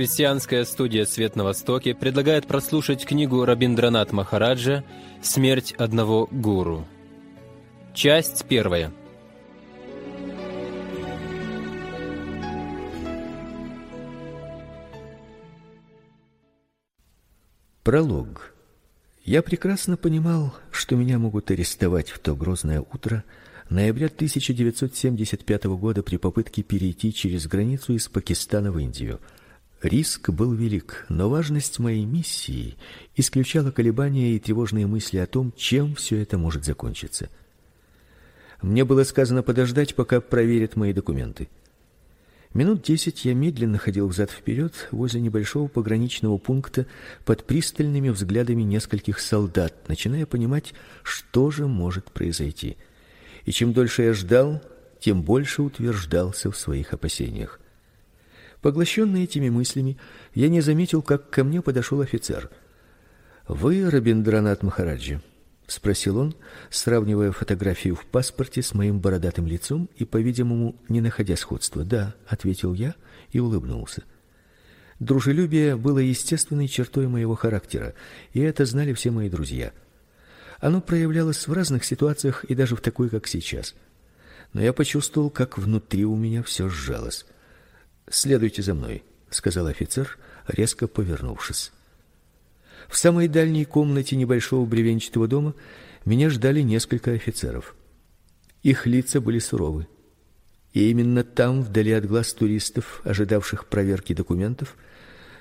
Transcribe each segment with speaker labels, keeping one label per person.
Speaker 1: Христианская студия «Свет на Востоке» предлагает прослушать книгу Рабиндранат Махараджа «Смерть одного гуру». Часть первая.
Speaker 2: Пролог. Я прекрасно понимал, что меня могут арестовать в то грозное утро ноября 1975 года при попытке перейти через границу из Пакистана в Индию. Риск был велик, но важность моей миссии исключала колебания и тревожные мысли о том, чем все это может закончиться. Мне было сказано подождать, пока проверят мои документы. Минут десять я медленно ходил взад вперед возле небольшого пограничного пункта под пристальными взглядами нескольких солдат, начиная понимать, что же может произойти. И чем дольше я ждал, тем больше утверждался в своих опасениях. Поглощенный этими мыслями, я не заметил, как ко мне подошел офицер. Вы Рабиндранат Махараджи? спросил он, сравнивая фотографию в паспорте с моим бородатым лицом и, по-видимому, не находя сходства. "Да", ответил я и улыбнулся. Дружелюбие было естественной чертой моего характера, и это знали все мои друзья. Оно проявлялось в разных ситуациях и даже в такой, как сейчас. Но я почувствовал, как внутри у меня все сжалось. "Следуйте за мной", сказал офицер, резко повернувшись. В самой дальней комнате небольшого бревенчатого дома меня ждали несколько офицеров. Их лица были суровы. И именно там, вдали от глаз туристов, ожидавших проверки документов,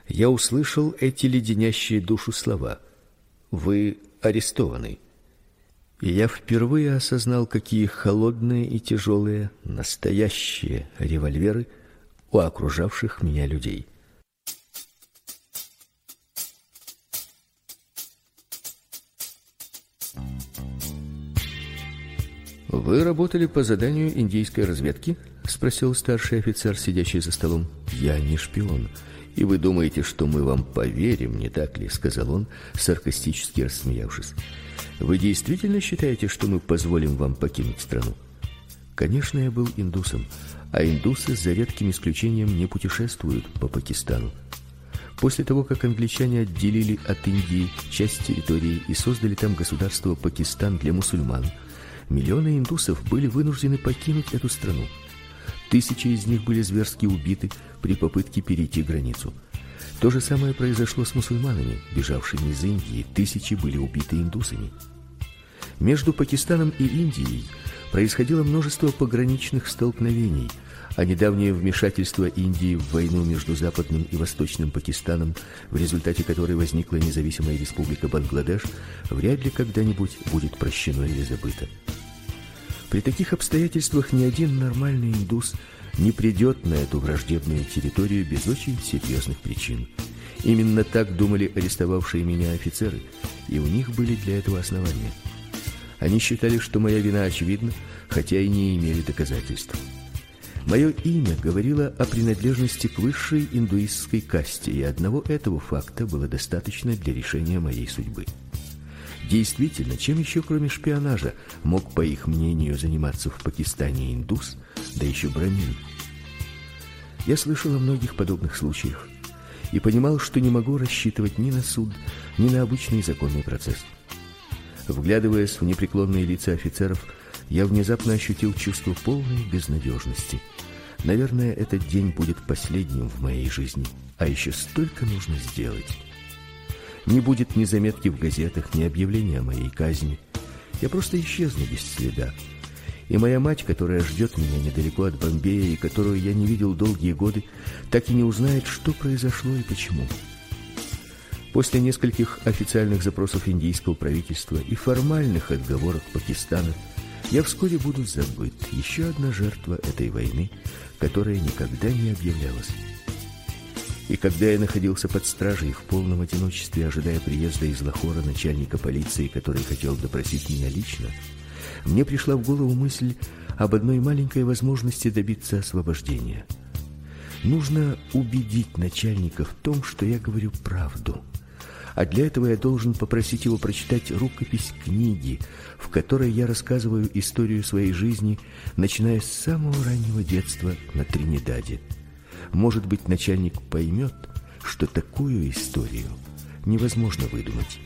Speaker 2: я услышал эти леденящие душу слова: "Вы арестованы". И я впервые осознал, какие холодные и тяжелые настоящие револьверы у окружавших меня людей. Вы работали по заданию индийской разведки? спросил старший офицер, сидящий за столом. Я не шпион. И вы думаете, что мы вам поверим, не так ли, сказал он, саркастически рассмеявшись. Вы действительно считаете, что мы позволим вам покинуть страну? Конечно, я был индусом, а индусы за редким исключением не путешествуют по Пакистану. После того, как англичане отделили от Индии часть территории и создали там государство Пакистан для мусульман, миллионы индусов были вынуждены покинуть эту страну. Тысячи из них были зверски убиты при попытке перейти границу. То же самое произошло с мусульманами, бежавшими из Индии. Тысячи были убиты индусами. Между Пакистаном и Индией происходило множество пограничных столкновений, а недавнее вмешательство Индии в войну между Западным и Восточным Пакистаном, в результате которой возникла независимая республика Бангладеш, вряд ли когда-нибудь будет прощено или забыто. При таких обстоятельствах ни один нормальный индус не придет на эту враждебную территорию без очень серьезных причин. Именно так думали арестовавшие меня офицеры, и у них были для этого основания. Они считали, что моя вина очевидна, хотя и не имели доказательств. Мое имя говорило о принадлежности к высшей индуистской касте, и одного этого факта было достаточно для решения моей судьбы. Действительно, чем еще кроме шпионажа мог, по их мнению, заниматься в Пакистане индус, да еще брамин? Я слышал о многих подобных случаях и понимал, что не могу рассчитывать ни на суд, ни на обычный законный процесс. Вглядываясь в непреклонные лица офицеров, я внезапно ощутил чувство полной безнадежности. Наверное, этот день будет последним в моей жизни, а еще столько нужно сделать. Не будет ни заметки в газетах, ни объявления о моей казни. Я просто исчезну без следа. И моя мать, которая ждет меня недалеко от Бомбея и которую я не видел долгие годы, так и не узнает, что произошло и почему. После нескольких официальных запросов индийского правительства и формальных отговорок Пакистана, я вскоре буду забыт. Еще одна жертва этой войны, которая никогда не объявлялась. И когда я находился под стражей в полном одиночестве, ожидая приезда из Лахора начальника полиции, который хотел допросить меня лично, мне пришла в голову мысль об одной маленькой возможности добиться освобождения. Нужно убедить начальника в том, что я говорю правду. А для этого я должен попросить его прочитать рукопись книги, в которой я рассказываю историю своей жизни, начиная с самого раннего детства на Тринидаде. Может быть, начальник поймет, что такую историю невозможно выдумать.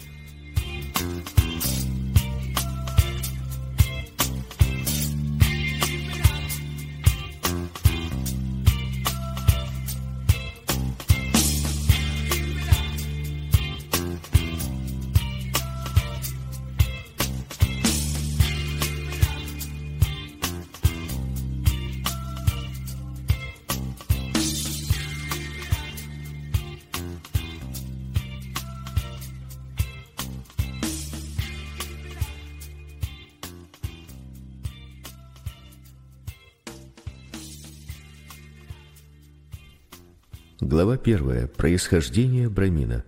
Speaker 2: Глава первая. Происхождение брамина.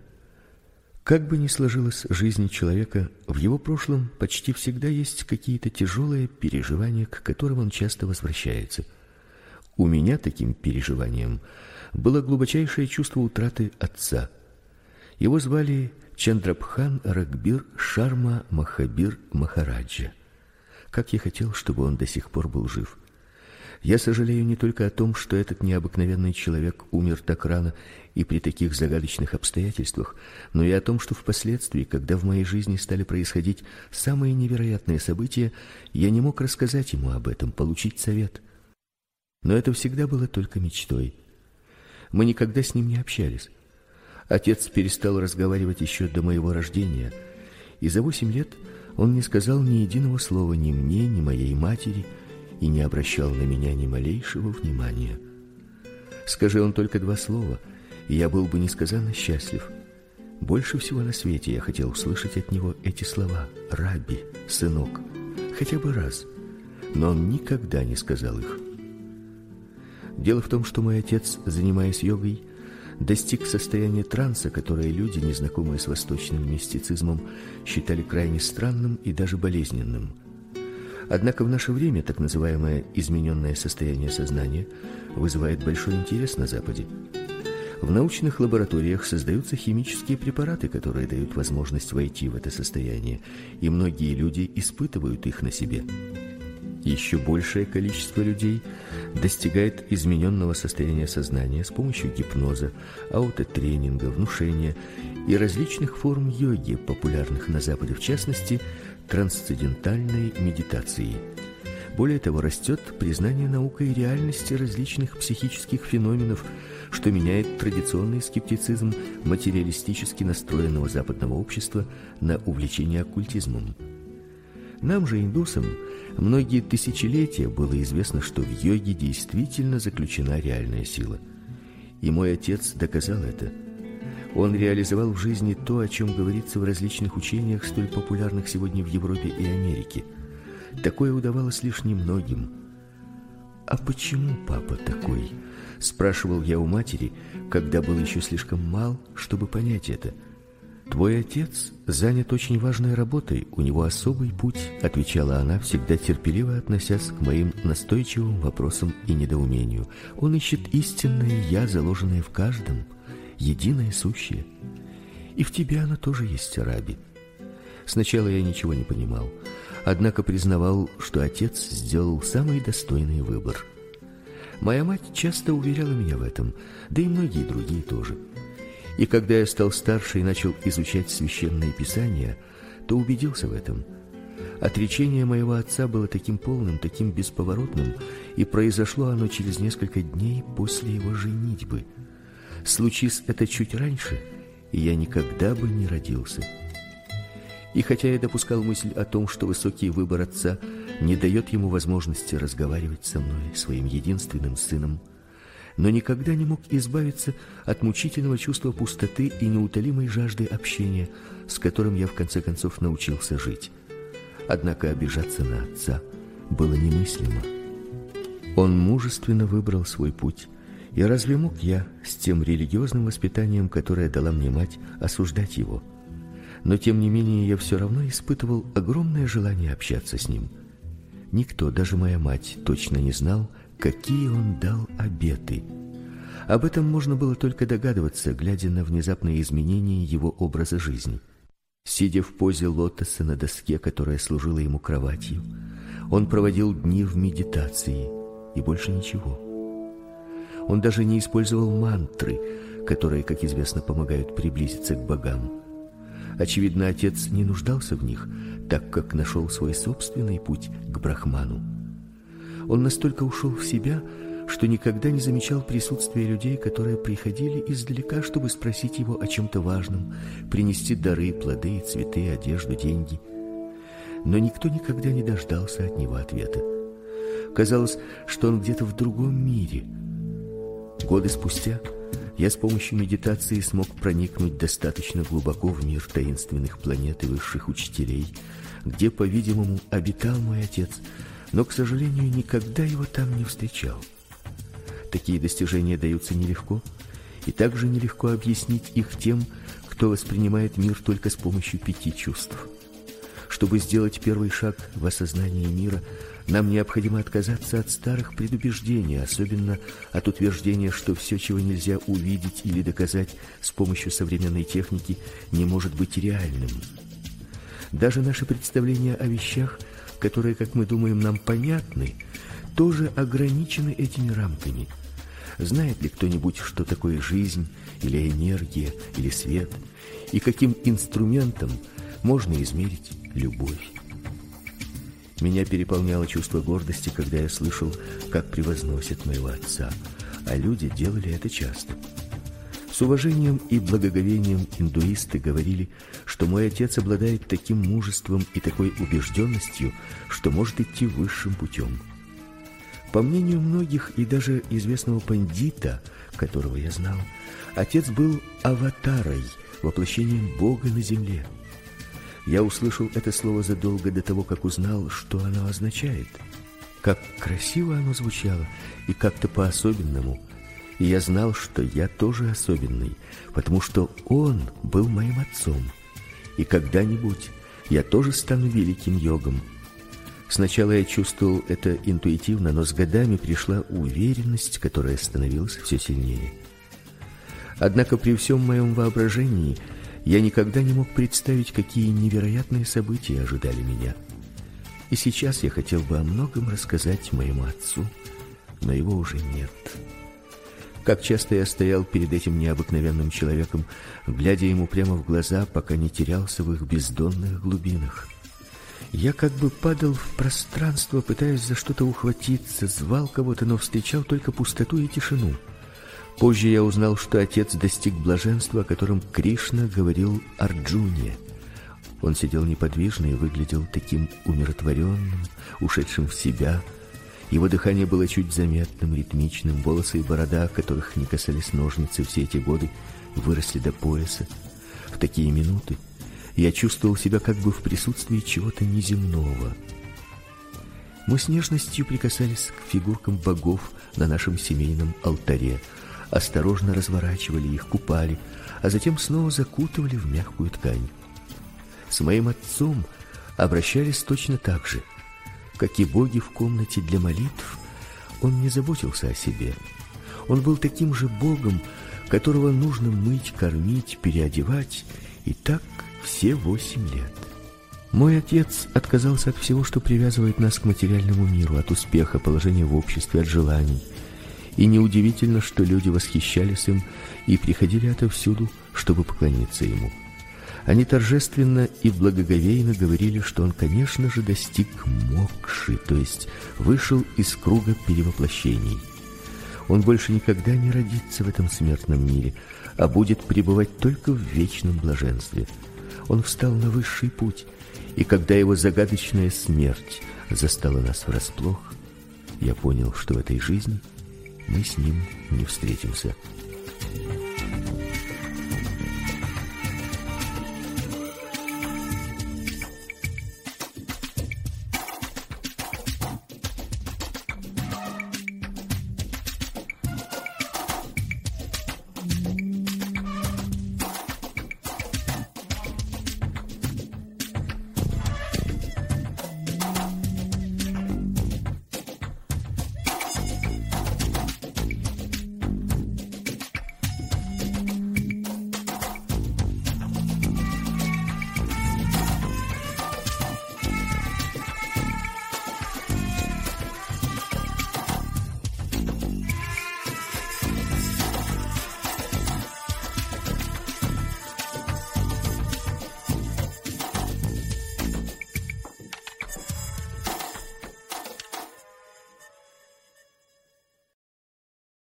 Speaker 2: Как бы ни сложилась жизнь человека, в его прошлом почти всегда есть какие-то тяжелые переживания, к которым он часто возвращается. У меня таким переживанием было глубочайшее чувство утраты отца. Его звали Чандрабхан Рагбир Шарма Махабир Махараджа. Как я хотел, чтобы он до сих пор был жив. Я сожалею не только о том, что этот необыкновенный человек умер так рано и при таких загадочных обстоятельствах, но и о том, что впоследствии, когда в моей жизни стали происходить самые невероятные события, я не мог рассказать ему об этом, получить совет. Но это всегда было только мечтой. Мы никогда с ним не общались. Отец перестал разговаривать еще до моего рождения, и за восемь лет он не сказал ни единого слова ни мне, ни моей матери и не обращал на меня ни малейшего внимания. Скажи он только два слова, и я был бы несказанно счастлив. Больше всего на свете я хотел услышать от него эти слова: "Раби, сынок", хотя бы раз. Но он никогда не сказал их. Дело в том, что мой отец, занимаясь йогой, достиг состояния транса, которое люди, незнакомые с восточным мистицизмом, считали крайне странным и даже болезненным. Однако в наше время так называемое измененное состояние сознания вызывает большой интерес на западе. В научных лабораториях создаются химические препараты, которые дают возможность войти в это состояние, и многие люди испытывают их на себе. Еще большее количество людей достигает измененного состояния сознания с помощью гипноза, аутотренинга, внушения и различных форм йоги, популярных на западе, в частности, трансцендентальной медитации. Более того, растет признание наукой реальности различных психических феноменов, что меняет традиционный скептицизм материалистически настроенного западного общества на увлечение оккультизмом. Нам же, индусам, многие тысячелетия было известно, что в йоге действительно заключена реальная сила. И мой отец доказал это – он реализовал в жизни то, о чем говорится в различных учениях, столь популярных сегодня в Европе и Америке. Такое удавалось лишь немногим. А почему папа такой? спрашивал я у матери, когда был еще слишком мал, чтобы понять это. Твой отец занят очень важной работой, у него особый путь, отвечала она, всегда терпеливо относясь к моим настойчивым вопросам и недоумению. Он ищет истинное я, заложенное в каждом единое сущее. И в тебе оно тоже есть, Раби. Сначала я ничего не понимал, однако признавал, что отец сделал самый достойный выбор. Моя мать часто уверяла меня в этом, да и многие другие тоже. И когда я стал старше и начал изучать священные писания, то убедился в этом. Отречение моего отца было таким полным, таким бесповоротным, и произошло оно через несколько дней после его женитьбы. Случись это чуть раньше, я никогда бы не родился. И хотя я допускал мысль о том, что высокий выбор отца не дает ему возможности разговаривать со мной, своим единственным сыном, но никогда не мог избавиться от мучительного чувства пустоты и неутолимой жажды общения, с которым я в конце концов научился жить. Однако обижаться на отца было немыслимо. Он мужественно выбрал свой путь и разве мог я с тем религиозным воспитанием, которое дала мне мать, осуждать его? Но тем не менее я все равно испытывал огромное желание общаться с ним. Никто, даже моя мать, точно не знал, какие он дал обеты. Об этом можно было только догадываться, глядя на внезапные изменения его образа жизни. Сидя в позе лотоса на доске, которая служила ему кроватью, он проводил дни в медитации и больше ничего. Он даже не использовал мантры, которые, как известно, помогают приблизиться к богам. Очевидно, отец не нуждался в них, так как нашел свой собственный путь к Брахману. Он настолько ушел в себя, что никогда не замечал присутствия людей, которые приходили издалека, чтобы спросить его о чем то важном, принести дары, плоды, цветы, одежду, деньги. Но никто никогда не дождался от него ответа. Казалось, что он где-то в другом мире. Годы спустя я с помощью медитации смог проникнуть достаточно глубоко в мир таинственных планет и высших учителей, где, по-видимому, обитал мой отец, но, к сожалению, никогда его там не встречал. Такие достижения даются нелегко, и также нелегко объяснить их тем, кто воспринимает мир только с помощью пяти чувств. Чтобы сделать первый шаг в осознании мира, нам необходимо отказаться от старых предубеждений, особенно от утверждения, что все, чего нельзя увидеть или доказать с помощью современной техники, не может быть реальным. Даже наши представления о вещах, которые, как мы думаем, нам понятны, тоже ограничены этими рамками. Знает ли кто-нибудь, что такое жизнь или энергия или свет, и каким инструментом можно измерить любовь? Меня переполняло чувство гордости, когда я слышал, как превозносят моего отца, а люди делали это часто. С уважением и благоговением индуисты говорили, что мой отец обладает таким мужеством и такой убежденностью, что может идти высшим путем. По мнению многих и даже известного пандита, которого я знал, отец был аватарой, воплощением Бога на земле. Я услышал это слово задолго до того, как узнал, что оно означает. Как красиво оно звучало и как-то по-особенному. И я знал, что я тоже особенный, потому что он был моим отцом. И когда-нибудь я тоже стану великим йогом. Сначала я чувствовал это интуитивно, но с годами пришла уверенность, которая становилась все сильнее. Однако при всем моем воображении я никогда не мог представить, какие невероятные события ожидали меня. И сейчас я хотел бы о многом рассказать моему отцу, но его уже нет. Как часто я стоял перед этим необыкновенным человеком, глядя ему прямо в глаза, пока не терялся в их бездонных глубинах. Я как бы падал в пространство, пытаясь за что-то ухватиться, звал кого-то, но встречал только пустоту и тишину. Позже я узнал, что отец достиг блаженства, о котором Кришна говорил Арджуне. Он сидел неподвижно и выглядел таким умиротворенным, ушедшим в себя. Его дыхание было чуть заметным, ритмичным, волосы и борода, которых не касались ножницы все эти годы, выросли до пояса. В такие минуты я чувствовал себя как бы в присутствии чего-то неземного. Мы с нежностью прикасались к фигуркам богов на нашем семейном алтаре – осторожно разворачивали их, купали, а затем снова закутывали в мягкую ткань. С моим отцом обращались точно так же. Как и боги в комнате для молитв, он не заботился о себе. Он был таким же богом, которого нужно мыть, кормить, переодевать, и так все восемь лет. Мой отец отказался от всего, что привязывает нас к материальному миру, от успеха, положения в обществе, от желаний – и неудивительно, что люди восхищались им и приходили отовсюду, чтобы поклониться ему. Они торжественно и благоговейно говорили, что он, конечно же, достиг мокши, то есть вышел из круга перевоплощений. Он больше никогда не родится в этом смертном мире, а будет пребывать только в вечном блаженстве. Он встал на высший путь, и когда его загадочная смерть застала нас врасплох, я понял, что в этой жизни – мы с ним не встретимся.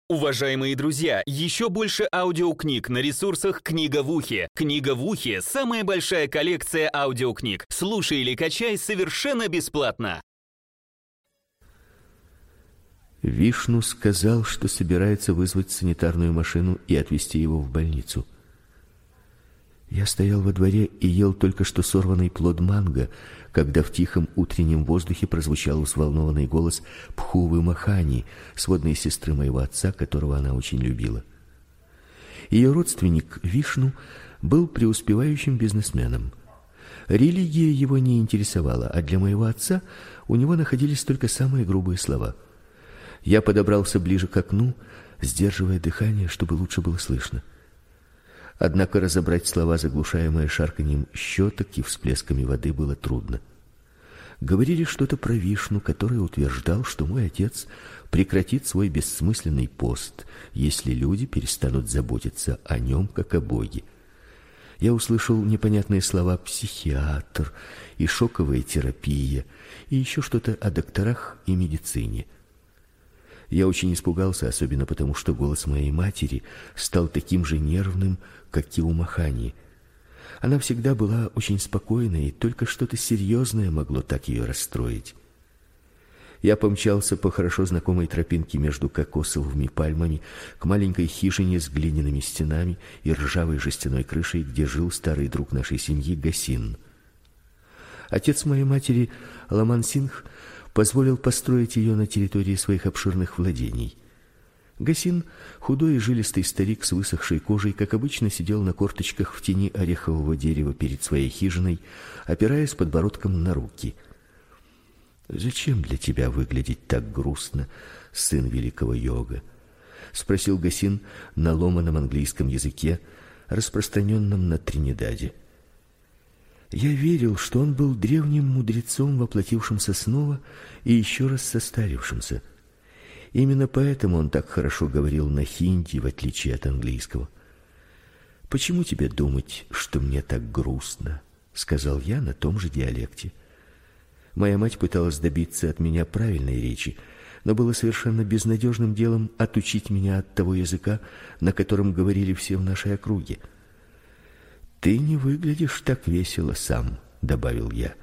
Speaker 3: Уважаемые друзья, еще больше аудиокниг на ресурсах «Книга в ухе». «Книга в ухе» — самая большая коллекция аудиокниг. Слушай или качай совершенно бесплатно.
Speaker 2: Вишну сказал, что собирается вызвать санитарную машину и отвезти его в больницу. Я стоял во дворе и ел только что сорванный плод манго, когда в тихом утреннем воздухе прозвучал взволнованный голос Пхувы Махани, сводной сестры моего отца, которого она очень любила. Ее родственник Вишну был преуспевающим бизнесменом. Религия его не интересовала, а для моего отца у него находились только самые грубые слова. Я подобрался ближе к окну, сдерживая дыхание, чтобы лучше было слышно. Однако разобрать слова, заглушаемые шарканьем щеток и всплесками воды, было трудно. Говорили что-то про Вишну, который утверждал, что мой отец прекратит свой бессмысленный пост, если люди перестанут заботиться о нем как о боге. Я услышал непонятные слова психиатр и шоковая терапия, и еще что-то о докторах и медицине. Я очень испугался, особенно потому, что голос моей матери стал таким же нервным, как и у Махани. Она всегда была очень спокойной, и только что-то серьезное могло так ее расстроить. Я помчался по хорошо знакомой тропинке между кокосовыми пальмами к маленькой хижине с глиняными стенами и ржавой жестяной крышей, где жил старый друг нашей семьи Гасин. Отец моей матери, Ламан Сингх, позволил построить ее на территории своих обширных владений. Гасин, худой и жилистый старик с высохшей кожей, как обычно, сидел на корточках в тени орехового дерева перед своей хижиной, опираясь подбородком на руки. Зачем для тебя выглядеть так грустно, сын великого йога? спросил Гасин на ломаном английском языке, распространенном на Тринидаде. Я верил, что он был древним мудрецом, воплотившимся снова и еще раз состарившимся. Именно поэтому он так хорошо говорил на хинди, в отличие от английского. Почему тебе думать, что мне так грустно, сказал я на том же диалекте. Моя мать пыталась добиться от меня правильной речи, но было совершенно безнадежным делом отучить меня от того языка, на котором говорили все в нашей округе. Ты не выглядишь так весело сам, добавил я.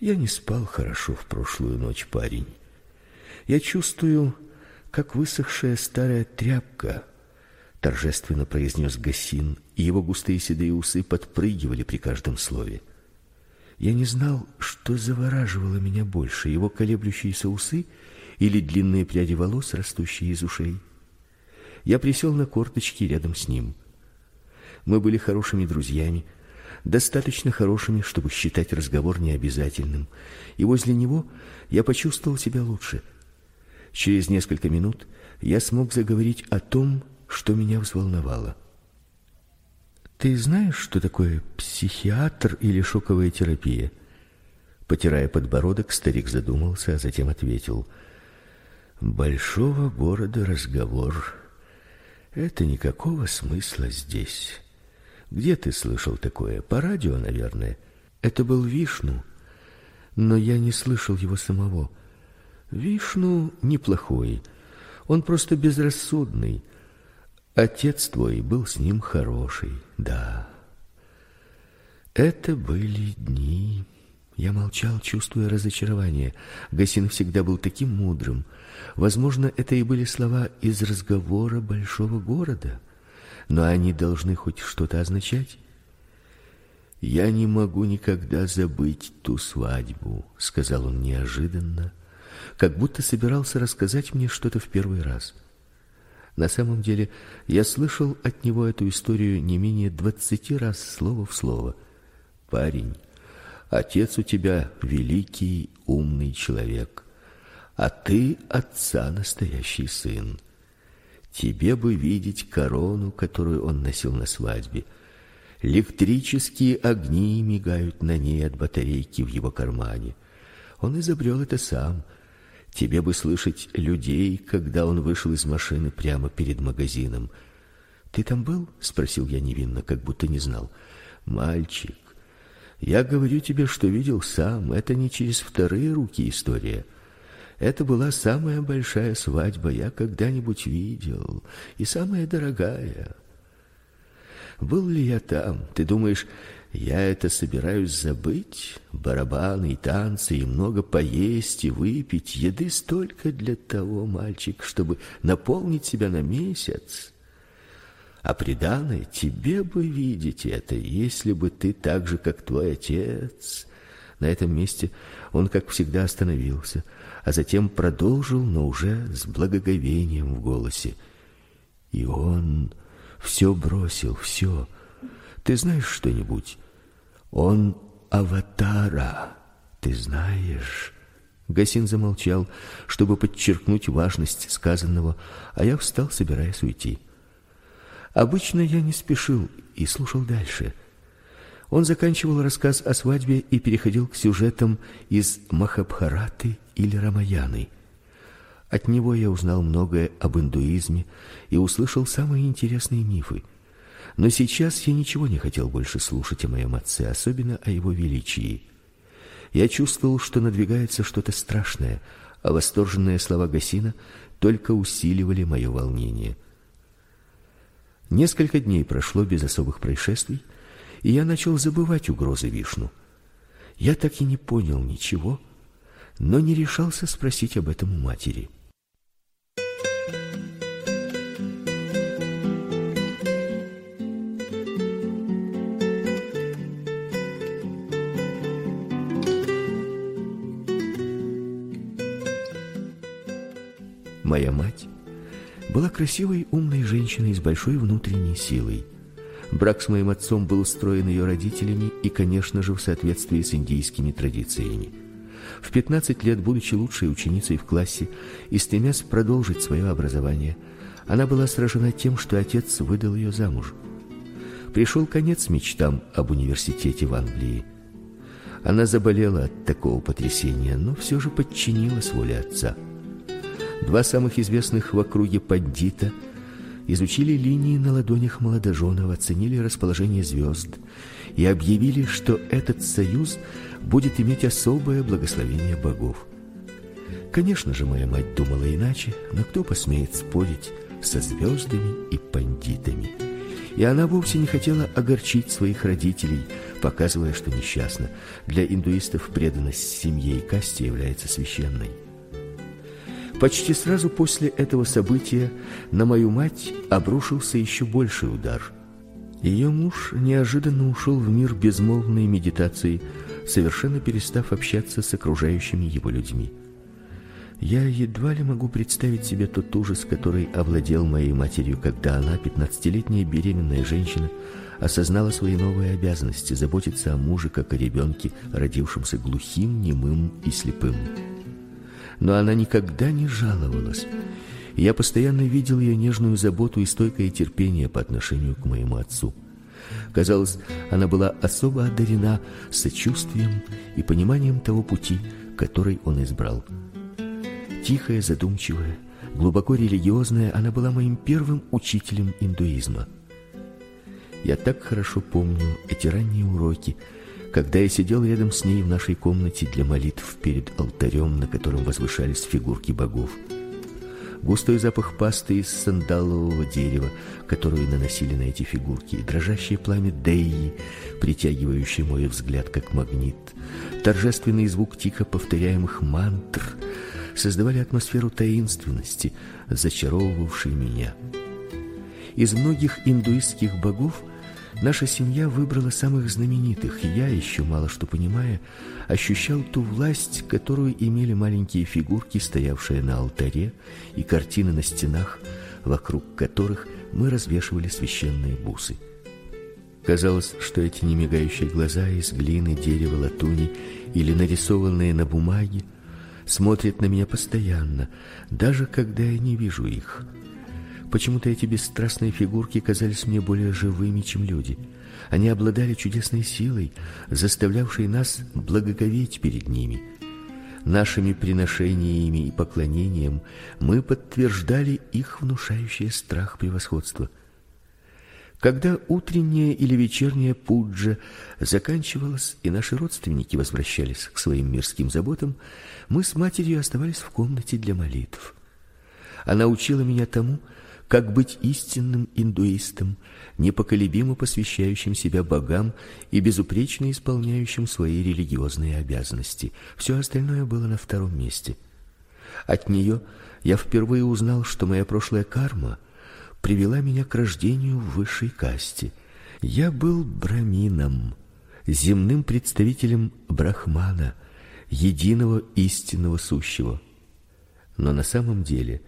Speaker 2: Я не спал хорошо в прошлую ночь, парень. Я чувствую, как высохшая старая тряпка, торжественно произнес Гасин, и его густые седые усы подпрыгивали при каждом слове. Я не знал, что завораживало меня больше: его колеблющиеся усы или длинные пряди волос, растущие из ушей. Я присел на корточки рядом с ним. Мы были хорошими друзьями, достаточно хорошими, чтобы считать разговор необязательным, и возле него я почувствовал себя лучше. Через несколько минут я смог заговорить о том, что меня взволновало. Ты знаешь, что такое психиатр или шоковая терапия? Потирая подбородок, старик задумался, а затем ответил: Большого города разговор это никакого смысла здесь. Где ты слышал такое? По радио, наверное. Это был Вишну, но я не слышал его самого. Вишну неплохой. Он просто безрассудный. Отец твой был с ним хороший. Да. Это были дни. Я молчал, чувствуя разочарование. Гасин всегда был таким мудрым. Возможно, это и были слова из разговора большого города но они должны хоть что-то означать. Я не могу никогда забыть ту свадьбу, сказал он неожиданно, как будто собирался рассказать мне что-то в первый раз. На самом деле, я слышал от него эту историю не менее двадцати раз слово в слово. Парень, отец у тебя великий, умный человек, а ты отца настоящий сын. Тебе бы видеть корону, которую он носил на свадьбе. Электрические огни мигают на ней от батарейки в его кармане. Он изобрел это сам. Тебе бы слышать людей, когда он вышел из машины прямо перед магазином. Ты там был? спросил я невинно, как будто не знал. Мальчик, я говорю тебе, что видел сам. Это не через вторые руки история. Это была самая большая свадьба, я когда-нибудь видел, и самая дорогая. Был ли я там? Ты думаешь, я это собираюсь забыть? Барабаны и танцы, и много поесть и выпить, еды столько для того, мальчик, чтобы наполнить себя на месяц. А приданое тебе бы видеть это, если бы ты так же, как твой отец. На этом месте он, как всегда, остановился, а затем продолжил, но уже с благоговением в голосе. И он все бросил, все. Ты знаешь что-нибудь? Он аватара. Ты знаешь? Гасин замолчал, чтобы подчеркнуть важность сказанного, а я встал, собираясь уйти. Обычно я не спешил и слушал дальше. Он заканчивал рассказ о свадьбе и переходил к сюжетам из Махабхараты или Рамаяны. От него я узнал многое об индуизме и услышал самые интересные мифы. Но сейчас я ничего не хотел больше слушать о моем отце, особенно о его величии. Я чувствовал, что надвигается что-то страшное, а восторженные слова Гасина только усиливали мое волнение. Несколько дней прошло без особых происшествий, и я начал забывать угрозы Вишну. Я так и не понял ничего, но не решался спросить об этом у матери. Моя мать была красивой, умной женщиной с большой внутренней силой. Брак с моим отцом был устроен ее родителями и, конечно же, в соответствии с индийскими традициями. В 15 лет, будучи лучшей ученицей в классе и стремясь продолжить свое образование, она была сражена тем, что отец выдал ее замуж. Пришел конец мечтам об университете в Англии. Она заболела от такого потрясения, но все же подчинилась воле отца. Два самых известных в округе пандита изучили линии на ладонях молодоженов, оценили расположение звезд и объявили, что этот союз будет иметь особое благословение богов. Конечно же, моя мать думала иначе, но кто посмеет спорить со звездами и пандитами? И она вовсе не хотела огорчить своих родителей, показывая, что несчастна. Для индуистов преданность семье и касте является священной. Почти сразу после этого события на мою мать обрушился еще больший удар. Ее муж неожиданно ушел в мир безмолвной медитации, совершенно перестав общаться с окружающими его людьми. Я едва ли могу представить себе тот ужас, который овладел моей матерью, когда она, пятнадцатилетняя беременная женщина, осознала свои новые обязанности заботиться о муже как о ребенке, родившемся глухим, немым и слепым но она никогда не жаловалась. Я постоянно видел ее нежную заботу и стойкое терпение по отношению к моему отцу. Казалось, она была особо одарена сочувствием и пониманием того пути, который он избрал. Тихая, задумчивая, глубоко религиозная, она была моим первым учителем индуизма. Я так хорошо помню эти ранние уроки, когда я сидел рядом с ней в нашей комнате для молитв перед алтарем, на котором возвышались фигурки богов. Густой запах пасты из сандалового дерева, которую наносили на эти фигурки, дрожащее пламя Деи, притягивающее мой взгляд как магнит, торжественный звук тихо повторяемых мантр создавали атмосферу таинственности, зачаровывавшей меня. Из многих индуистских богов Наша семья выбрала самых знаменитых, и я, еще мало что понимая, ощущал ту власть, которую имели маленькие фигурки, стоявшие на алтаре, и картины на стенах, вокруг которых мы развешивали священные бусы. Казалось, что эти немигающие глаза из глины, дерева, латуни или нарисованные на бумаге смотрят на меня постоянно, даже когда я не вижу их. Почему-то эти бесстрастные фигурки казались мне более живыми, чем люди. Они обладали чудесной силой, заставлявшей нас благоговеть перед ними. Нашими приношениями и поклонением мы подтверждали их внушающее страх превосходство. Когда утренняя или вечерняя пуджа заканчивалась и наши родственники возвращались к своим мирским заботам, мы с матерью оставались в комнате для молитв. Она учила меня тому, как быть истинным индуистом, непоколебимо посвящающим себя богам и безупречно исполняющим свои религиозные обязанности. Все остальное было на втором месте. От нее я впервые узнал, что моя прошлая карма привела меня к рождению в высшей касте. Я был брамином, земным представителем брахмана, единого истинного сущего. Но на самом деле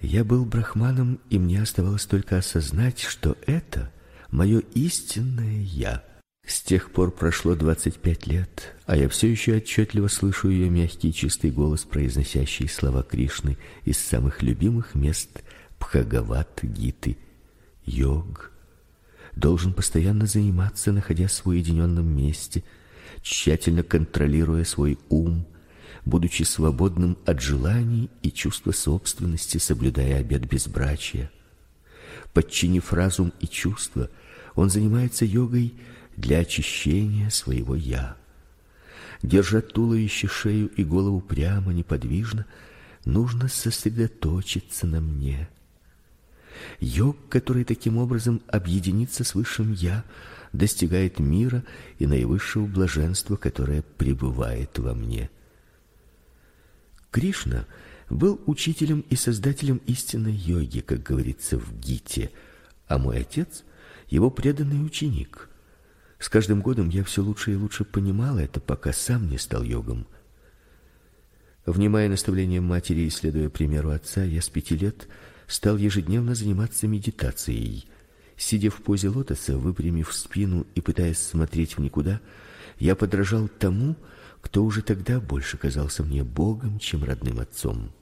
Speaker 2: я был брахманом, и мне оставалось только осознать, что это мое истинное я. С тех пор прошло двадцать пять лет, а я все еще отчетливо слышу ее мягкий чистый голос, произносящий слова Кришны из самых любимых мест Бхагават-гиты. Йог должен постоянно заниматься, находясь в уединенном месте, тщательно контролируя свой ум, будучи свободным от желаний и чувства собственности, соблюдая обет безбрачия. Подчинив разум и чувства, он занимается йогой для очищения своего я. Держа туловище, шею и голову прямо, неподвижно, нужно сосредоточиться на мне. Йог, который таким образом объединится с высшим я, достигает мира и наивысшего блаженства, которое пребывает во мне. Кришна был учителем и создателем истинной йоги, как говорится в Гите, а мой отец его преданный ученик. С каждым годом я все лучше и лучше понимал это, пока сам не стал йогом. Внимая наставлениям матери и следуя примеру отца, я с пяти лет стал ежедневно заниматься медитацией. Сидя в позе лотоса, выпрямив спину и пытаясь смотреть в никуда, я подражал тому, кто уже тогда больше казался мне богом, чем родным отцом.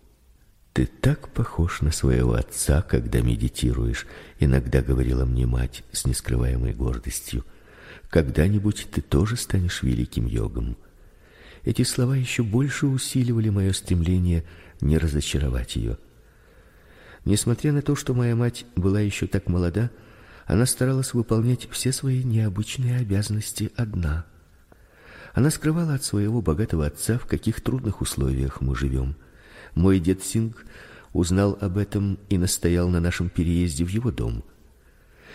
Speaker 2: Ты так похож на своего отца, когда медитируешь, иногда говорила мне мать с нескрываемой гордостью. Когда-нибудь ты тоже станешь великим йогом. Эти слова еще больше усиливали мое стремление не разочаровать ее. Несмотря на то, что моя мать была еще так молода, она старалась выполнять все свои необычные обязанности одна. Она скрывала от своего богатого отца, в каких трудных условиях мы живем. Мой дед Синг узнал об этом и настоял на нашем переезде в его дом.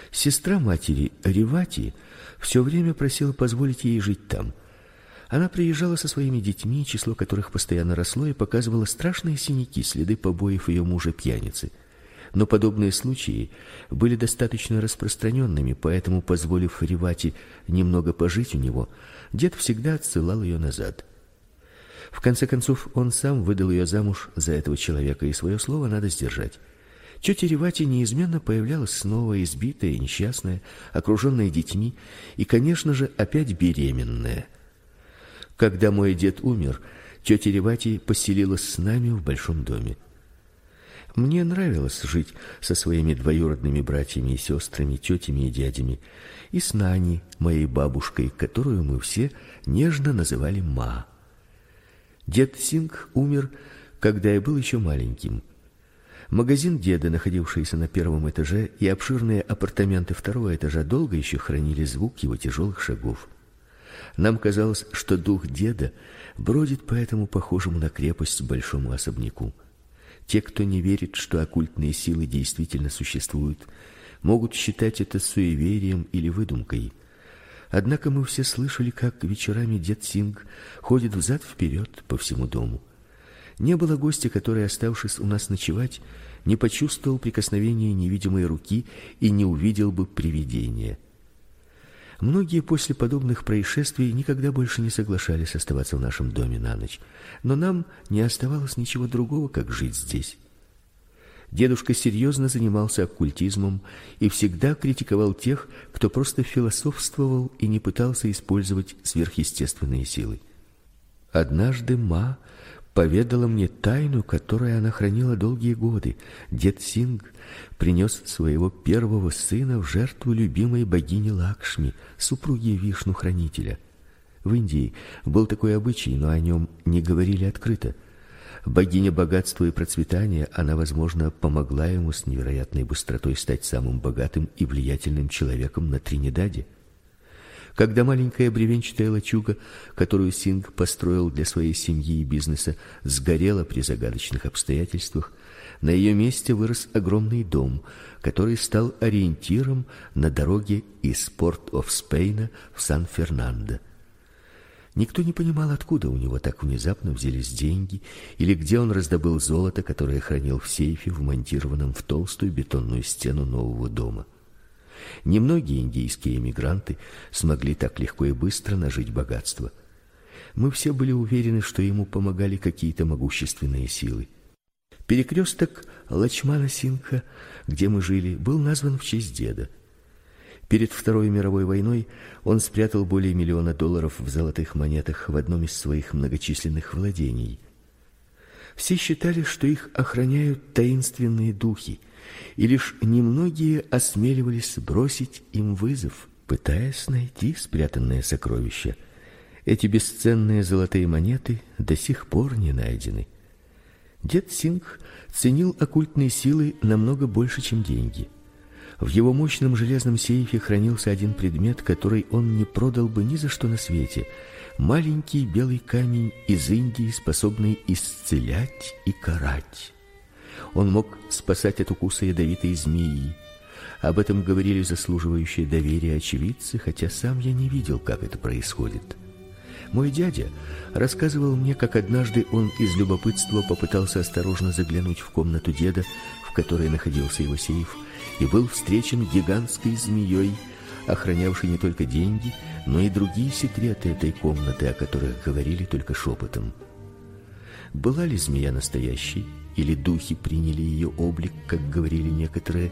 Speaker 2: Сестра матери, Ривати, все время просила позволить ей жить там. Она приезжала со своими детьми, число которых постоянно росло, и показывала страшные синяки, следы побоев ее мужа-пьяницы. Но подобные случаи были достаточно распространенными, поэтому, позволив Ривати немного пожить у него, дед всегда отсылал ее назад. В конце концов, он сам выдал ее замуж за этого человека, и свое слово надо сдержать. Тетя Ревати неизменно появлялась снова избитая несчастная, окруженная детьми и, конечно же, опять беременная. Когда мой дед умер, тетя Ревати поселилась с нами в большом доме. Мне нравилось жить со своими двоюродными братьями и сестрами, тетями и дядями, и с Нани, моей бабушкой, которую мы все нежно называли ма. Дед Синг умер, когда я был еще маленьким. Магазин деда, находившийся на первом этаже, и обширные апартаменты второго этажа долго еще хранили звук его тяжелых шагов. Нам казалось, что дух деда бродит по этому похожему на крепость большому особняку. Те, кто не верит, что оккультные силы действительно существуют, могут считать это суеверием или выдумкой. Однако мы все слышали, как вечерами дед Синг ходит взад вперед по всему дому. Не было гостя, который, оставшись у нас ночевать, не почувствовал прикосновения невидимой руки и не увидел бы привидения. Многие после подобных происшествий никогда больше не соглашались оставаться в нашем доме на ночь, но нам не оставалось ничего другого, как жить здесь. Дедушка серьезно занимался оккультизмом и всегда критиковал тех, кто просто философствовал и не пытался использовать сверхъестественные силы. Однажды Ма поведала мне тайну, которую она хранила долгие годы. Дед Синг принес своего первого сына в жертву любимой богине Лакшми, супруге Вишну-хранителя. В Индии был такой обычай, но о нем не говорили открыто. Богиня богатства и процветания, она, возможно, помогла ему с невероятной быстротой стать самым богатым и влиятельным человеком на Тринидаде. Когда маленькая бревенчатая лачуга, которую Синг построил для своей семьи и бизнеса, сгорела при загадочных обстоятельствах, на ее месте вырос огромный дом, который стал ориентиром на дороге из Порт-оф-Спейна в Сан-Фернандо. Никто не понимал, откуда у него так внезапно взялись деньги или где он раздобыл золото, которое хранил в сейфе, вмонтированном в толстую бетонную стену нового дома. Немногие индийские эмигранты смогли так легко и быстро нажить богатство. Мы все были уверены, что ему помогали какие-то могущественные силы. Перекресток Лачмана Сингха, где мы жили, был назван в честь деда. Перед Второй мировой войной он спрятал более миллиона долларов в золотых монетах в одном из своих многочисленных владений. Все считали, что их охраняют таинственные духи, и лишь немногие осмеливались бросить им вызов, пытаясь найти спрятанное сокровище. Эти бесценные золотые монеты до сих пор не найдены. Дед Сингх ценил оккультные силы намного больше, чем деньги. В его мощном железном сейфе хранился один предмет, который он не продал бы ни за что на свете. Маленький белый камень из Индии, способный исцелять и карать. Он мог спасать от укуса ядовитой змеи. Об этом говорили заслуживающие доверия очевидцы, хотя сам я не видел, как это происходит. Мой дядя рассказывал мне, как однажды он из любопытства попытался осторожно заглянуть в комнату деда, в которой находился его сейф, и был встречен гигантской змеей, охранявшей не только деньги, но и другие секреты этой комнаты, о которых говорили только шепотом. Была ли змея настоящей, или духи приняли ее облик, как говорили некоторые,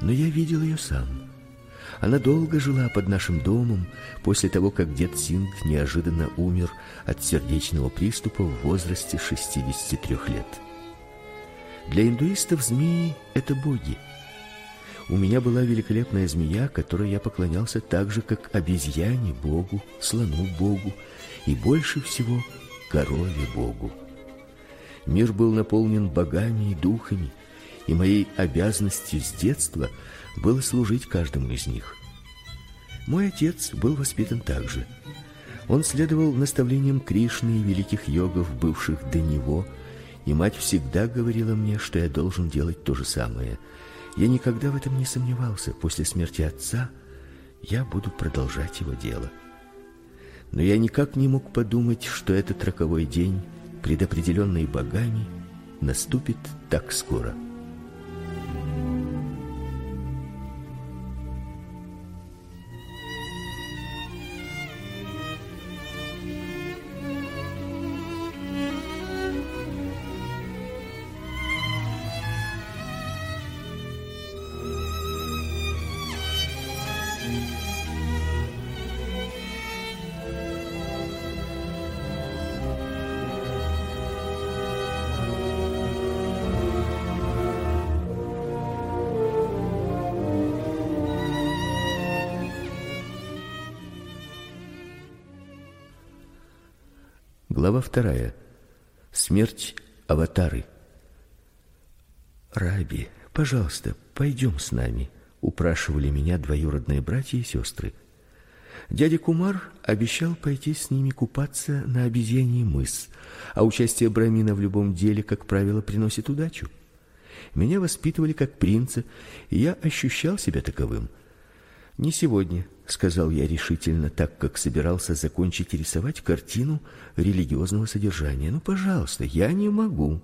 Speaker 2: но я видел ее сам. Она долго жила под нашим домом после того, как дед Синг неожиданно умер от сердечного приступа в возрасте 63 лет. Для индуистов змеи это боги. У меня была великолепная змея, которой я поклонялся так же, как обезьяне богу, слону богу и больше всего корове богу. Мир был наполнен богами и духами, и моей обязанностью с детства было служить каждому из них. Мой отец был воспитан так же. Он следовал наставлениям Кришны и великих йогов, бывших до него, и мать всегда говорила мне, что я должен делать то же самое – я никогда в этом не сомневался. После смерти отца я буду продолжать его дело. Но я никак не мог подумать, что этот роковой день, предопределенный богами, наступит так скоро. Глава вторая. Смерть аватары. Раби, пожалуйста, пойдем с нами, упрашивали меня двоюродные братья и сестры. Дядя Кумар обещал пойти с ними купаться на обезьяний мыс, а участие брамина в любом деле, как правило, приносит удачу. Меня воспитывали как принца, и я ощущал себя таковым. Не сегодня, сказал я решительно, так как собирался закончить рисовать картину религиозного содержания. Ну, пожалуйста, я не могу.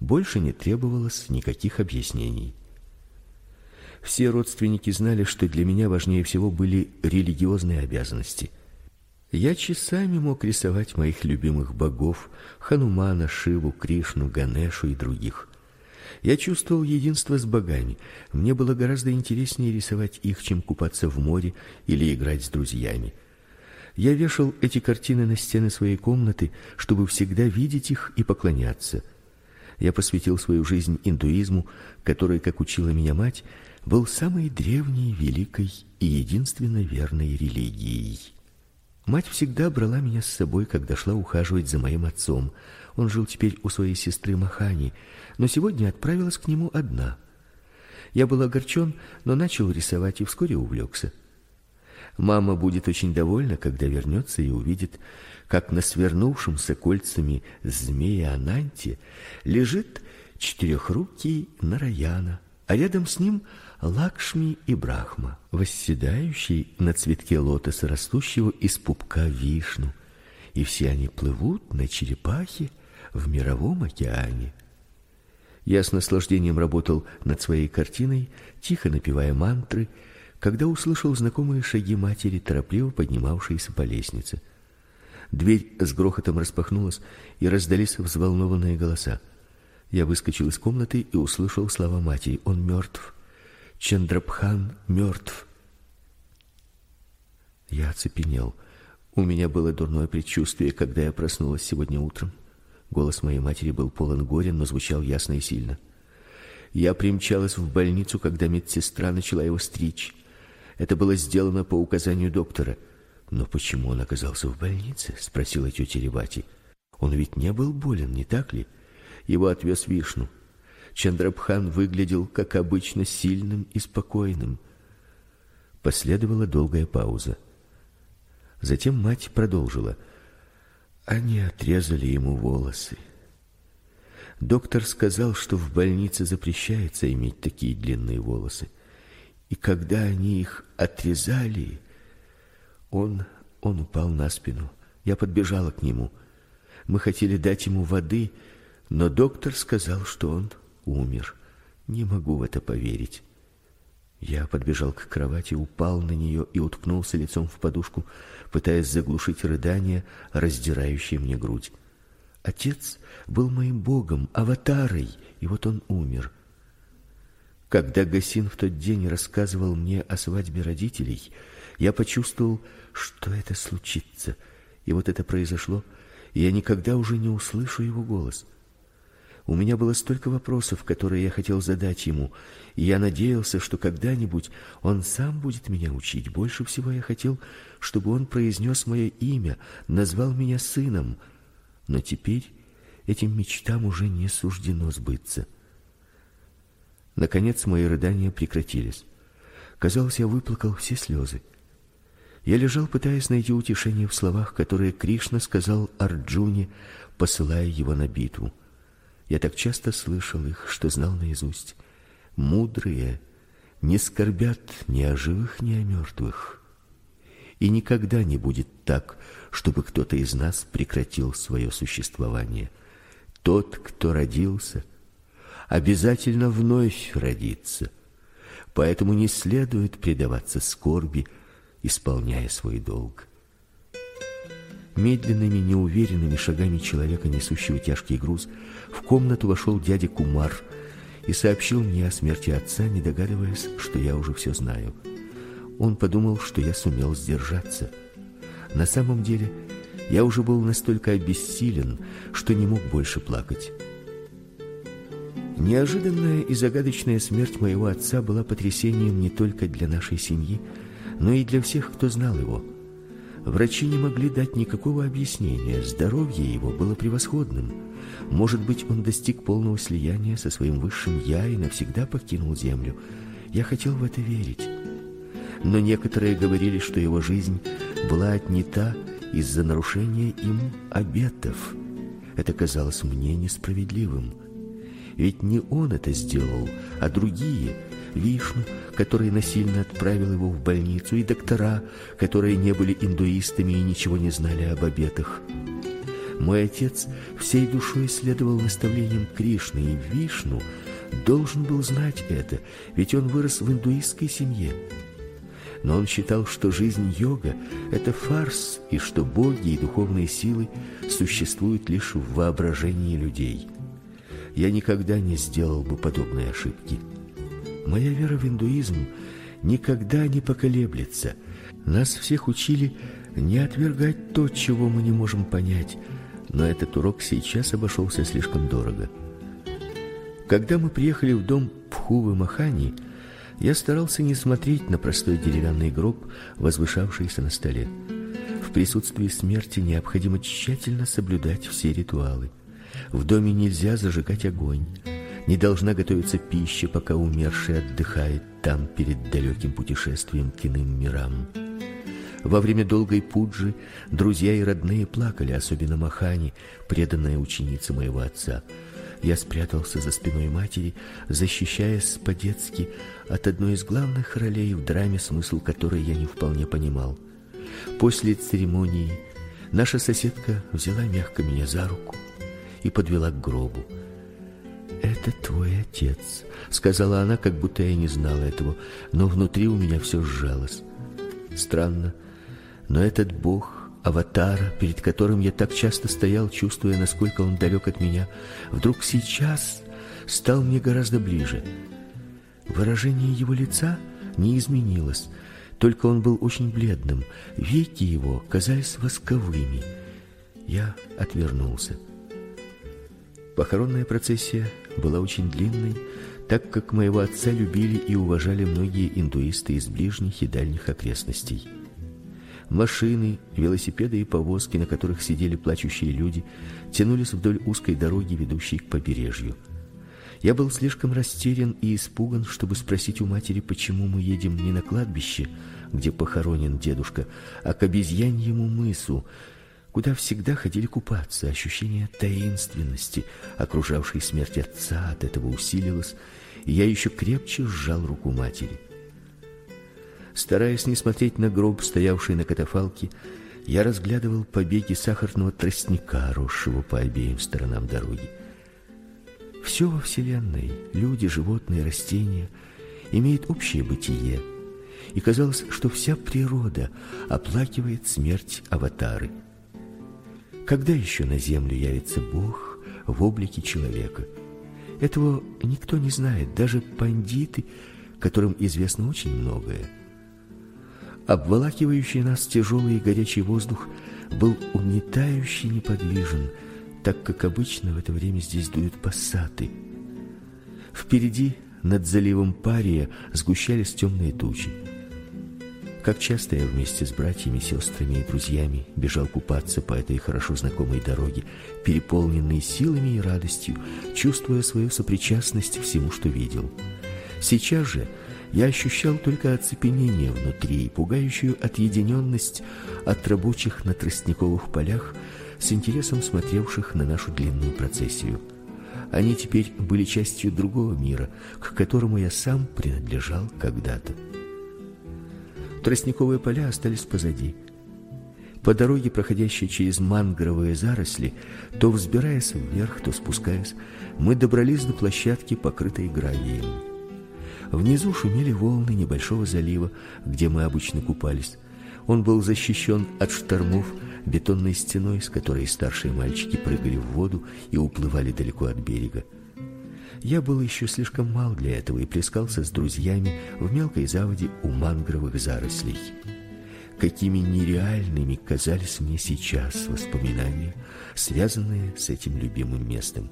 Speaker 2: Больше не требовалось никаких объяснений. Все родственники знали, что для меня важнее всего были религиозные обязанности. Я часами мог рисовать моих любимых богов: Ханумана, Шиву, Кришну, Ганешу и других. Я чувствовал единство с богами. Мне было гораздо интереснее рисовать их, чем купаться в море или играть с друзьями. Я вешал эти картины на стены своей комнаты, чтобы всегда видеть их и поклоняться. Я посвятил свою жизнь индуизму, который, как учила меня мать, был самой древней, великой и единственно верной религией. Мать всегда брала меня с собой, когда шла ухаживать за моим отцом. Он жил теперь у своей сестры Махани, но сегодня отправилась к нему одна. Я был огорчен, но начал рисовать и вскоре увлекся. Мама будет очень довольна, когда вернется и увидит, как на свернувшемся кольцами змея Ананте лежит четырехрукий Нараяна, а рядом с ним Лакшми и Брахма, восседающий на цветке лотоса, растущего из пупка Вишну, и все они плывут на черепахе в мировом океане. Я с наслаждением работал над своей картиной, тихо напевая мантры, когда услышал знакомые шаги матери, торопливо поднимавшейся по лестнице. Дверь с грохотом распахнулась, и раздались взволнованные голоса. Я выскочил из комнаты и услышал слова матери: "Он мертв. Чандрабхан мертв. Я оцепенел. У меня было дурное предчувствие, когда я проснулась сегодня утром. Голос моей матери был полон горя, но звучал ясно и сильно. Я примчалась в больницу, когда медсестра начала его стричь. Это было сделано по указанию доктора. Но почему он оказался в больнице? спросила тетя Рибати. Он ведь не был болен, не так ли? Его отвез Вишну. Чандрабхан выглядел, как обычно, сильным и спокойным. Последовала долгая пауза. Затем мать продолжила: "Они отрезали ему волосы. Доктор сказал, что в больнице запрещается иметь такие длинные волосы. И когда они их отрезали, он он упал на спину. Я подбежала к нему. Мы хотели дать ему воды, но доктор сказал, что он умер. Не могу в это поверить. Я подбежал к кровати, упал на нее и уткнулся лицом в подушку, пытаясь заглушить рыдания, раздирающие мне грудь. Отец был моим богом, аватарой, и вот он умер. Когда Гасин в тот день рассказывал мне о свадьбе родителей, я почувствовал, что это случится. И вот это произошло, и я никогда уже не услышу его голос. У меня было столько вопросов, которые я хотел задать ему, и я надеялся, что когда-нибудь он сам будет меня учить. Больше всего я хотел, чтобы он произнес мое имя, назвал меня сыном. Но теперь этим мечтам уже не суждено сбыться. Наконец мои рыдания прекратились. Казалось, я выплакал все слезы. Я лежал, пытаясь найти утешение в словах, которые Кришна сказал Арджуне, посылая его на битву. Я так часто слышал их, что знал наизусть. Мудрые не скорбят ни о живых, ни о мертвых. И никогда не будет так, чтобы кто-то из нас прекратил свое существование. Тот, кто родился, обязательно вновь родится. Поэтому не следует предаваться скорби, исполняя свой долг. Медленными, неуверенными шагами человека, несущего тяжкий груз, в комнату вошел дядя Кумар и сообщил мне о смерти отца, не догадываясь, что я уже все знаю. Он подумал, что я сумел сдержаться. На самом деле, я уже был настолько обессилен, что не мог больше плакать. Неожиданная и загадочная смерть моего отца была потрясением не только для нашей семьи, но и для всех, кто знал его. Врачи не могли дать никакого объяснения. Здоровье его было превосходным. Может быть, он достиг полного слияния со своим высшим я и навсегда покинул землю. Я хотел в это верить. Но некоторые говорили, что его жизнь была отнята из-за нарушения им обетов. Это казалось мне несправедливым. Ведь не он это сделал, а другие – Вишну, который насильно отправил его в больницу, и доктора, которые не были индуистами и ничего не знали об обетах. Мой отец всей душой следовал наставлениям Кришны, и Вишну должен был знать это, ведь он вырос в индуистской семье. Но он считал, что жизнь йога это фарс, и что боги и духовные силы существуют лишь в воображении людей. Я никогда не сделал бы подобной ошибки. Моя вера в индуизм никогда не поколеблется. Нас всех учили не отвергать то, чего мы не можем понять, но этот урок сейчас обошелся слишком дорого. Когда мы приехали в дом Пхувы Махани, я старался не смотреть на простой деревянный гроб, возвышавшийся на столе. В присутствии смерти необходимо тщательно соблюдать все ритуалы. В доме нельзя зажигать огонь. Не должна готовиться пища, пока умерший отдыхает там перед далеким путешествием к иным мирам. Во время долгой пуджи друзья и родные плакали, особенно Махани, преданная ученица моего отца. Я спрятался за спиной матери, защищаясь по-детски от одной из главных ролей в драме, смысл которой я не вполне понимал. После церемонии наша соседка взяла мягко меня за руку и подвела к гробу. Это твой отец, сказала она, как будто я не знала этого, но внутри у меня все сжалось. Странно, но этот бог аватара, перед которым я так часто стоял, чувствуя, насколько он далек от меня, вдруг сейчас стал мне гораздо ближе. Выражение его лица не изменилось, только он был очень бледным, веки его казались восковыми. Я отвернулся. Похоронная процессия была очень длинной, так как моего отца любили и уважали многие индуисты из ближних и дальних окрестностей. Машины, велосипеды и повозки, на которых сидели плачущие люди, тянулись вдоль узкой дороги, ведущей к побережью. Я был слишком растерян и испуган, чтобы спросить у матери, почему мы едем не на кладбище, где похоронен дедушка, а к обезьяньему мысу, куда всегда ходили купаться. Ощущение таинственности, окружавшей смерть отца, от этого усилилось, и я еще крепче сжал руку матери. Стараясь не смотреть на гроб, стоявший на катафалке, я разглядывал побеги сахарного тростника, росшего по обеим сторонам дороги. Все во вселенной, люди, животные, растения, имеет общее бытие. И казалось, что вся природа оплакивает смерть аватары. Когда еще на землю явится Бог в облике человека? Этого никто не знает, даже пандиты, которым известно очень многое. Обволакивающий нас тяжелый и горячий воздух был угнетающе неподвижен, так как обычно в это время здесь дуют пассаты. Впереди над заливом Пария сгущались темные тучи. Как часто я вместе с братьями, сестрами и друзьями бежал купаться по этой хорошо знакомой дороге, переполненной силами и радостью, чувствуя свою сопричастность всему, что видел. Сейчас же я ощущал только оцепенение внутри и пугающую отъединенность от рабочих на тростниковых полях, с интересом смотревших на нашу длинную процессию. Они теперь были частью другого мира, к которому я сам принадлежал когда-то. Тростниковые поля остались позади. По дороге, проходящей через мангровые заросли, то взбираясь вверх, то спускаясь, мы добрались до площадки, покрытой гравием. Внизу шумели волны небольшого залива, где мы обычно купались. Он был защищен от штормов бетонной стеной, с которой старшие мальчики прыгали в воду и уплывали далеко от берега. Я был еще слишком мал для этого и плескался с друзьями в мелкой заводе у мангровых зарослей. Какими нереальными казались мне сейчас воспоминания, связанные с этим любимым местом.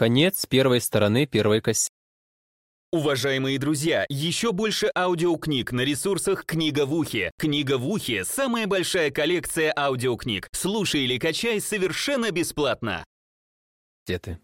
Speaker 1: Конец первой стороны первой кассеты.
Speaker 3: Уважаемые друзья, еще больше аудиокниг на ресурсах «Книга в ухе». «Книга в ухе» — самая большая коллекция аудиокниг. Слушай или качай совершенно бесплатно.
Speaker 1: Теты.